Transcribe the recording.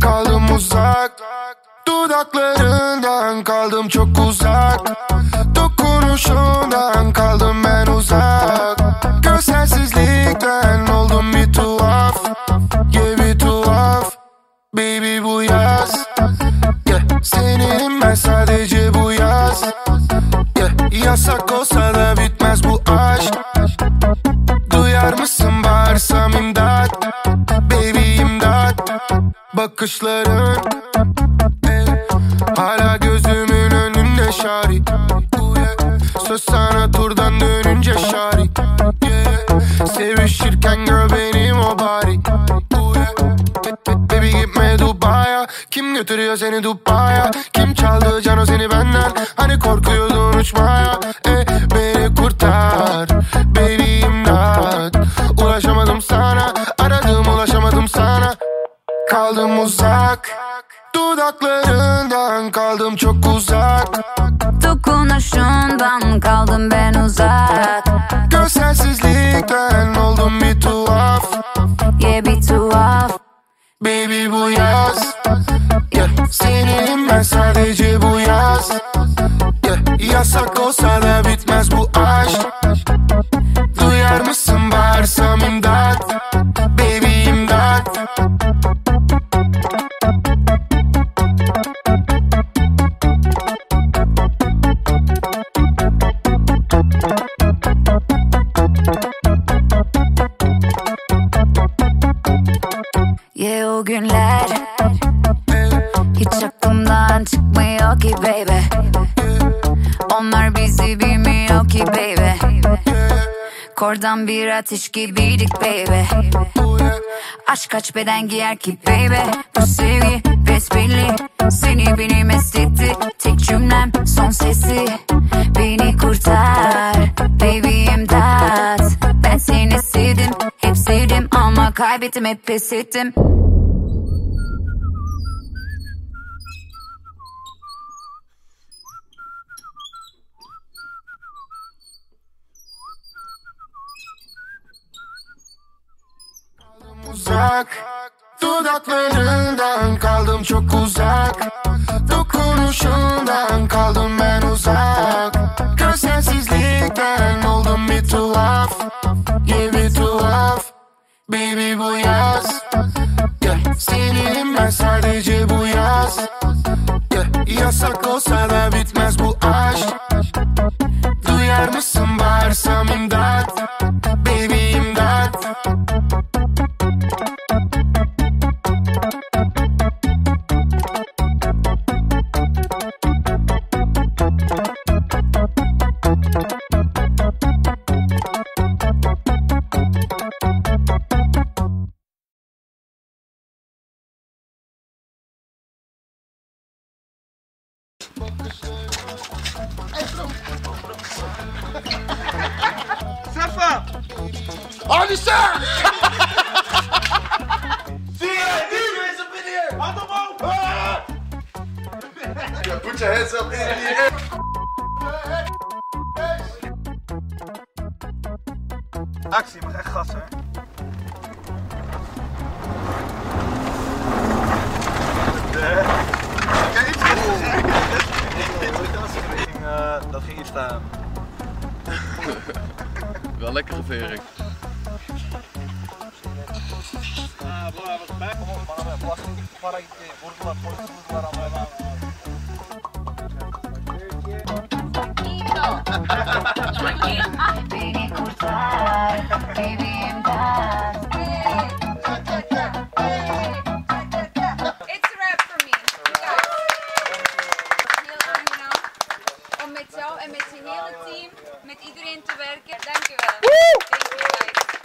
Kaldım uzak Dudaklarından kaldım çok uzak Ben sadece bu yaz. Yeah. Yasak olsa da bitmez bu aşk. Duyar mısın bağırsam imdat? Baby imdat. Bakışların eh, Hala gözümün önünde şari Kim götürüyor seni Dubai'ye? Kim çaldı cano seni benden? Hani korkuyordun uçmaya? Eh, Beni kurtar. Baby imdat. Ulaşamadım sana. Aradım ulaşamadım sana. Kaldım uzak. Dudaklarından kaldım çok uzak. Dokunuşundan kaldım ben uzak. Görselsizlikten oldum bir tuhaf. Yeah bir tuhaf. Baby bu yaz yeah. Senin ben sadece bu yaz yeah. Yasak olsa da bitmez bu aşk Duyar mısın bağırsam imdat Baby imdat Yeah o günler Hiç aklımdan çıkmıyor ki baby. Onlar bizi bilmiyor ki baby. Kordan bir ateş gibiydik baby. Aşk kaç beden giyer ki baby? Bu sevgi besbelli. Seni benim estetti. Tek cümlem son sesi. Beni kurtar Baby imdat. Ben seni sevdim Hep sevdim ama kaybettim hep pes ettim uzak. Dudaklarından kaldım çok uzak. Dokunuşundan kaldım ben uzak. Görselsizlikten oldum bir tuhaf bir tuhaf. Baby bu yaz. Yeah. Senin ben sadece bu yaz. Yeah. Yasak olsa da bitmez bu aşk. Duyar mısın Safa! On the Zie die is! Hand omhoog! Put je hands up in the air! Actie, je moet echt gas, hè? Staan. Wel lekkere vering. Ah, professionele team met iedereen te werken. Dankjewel. Dank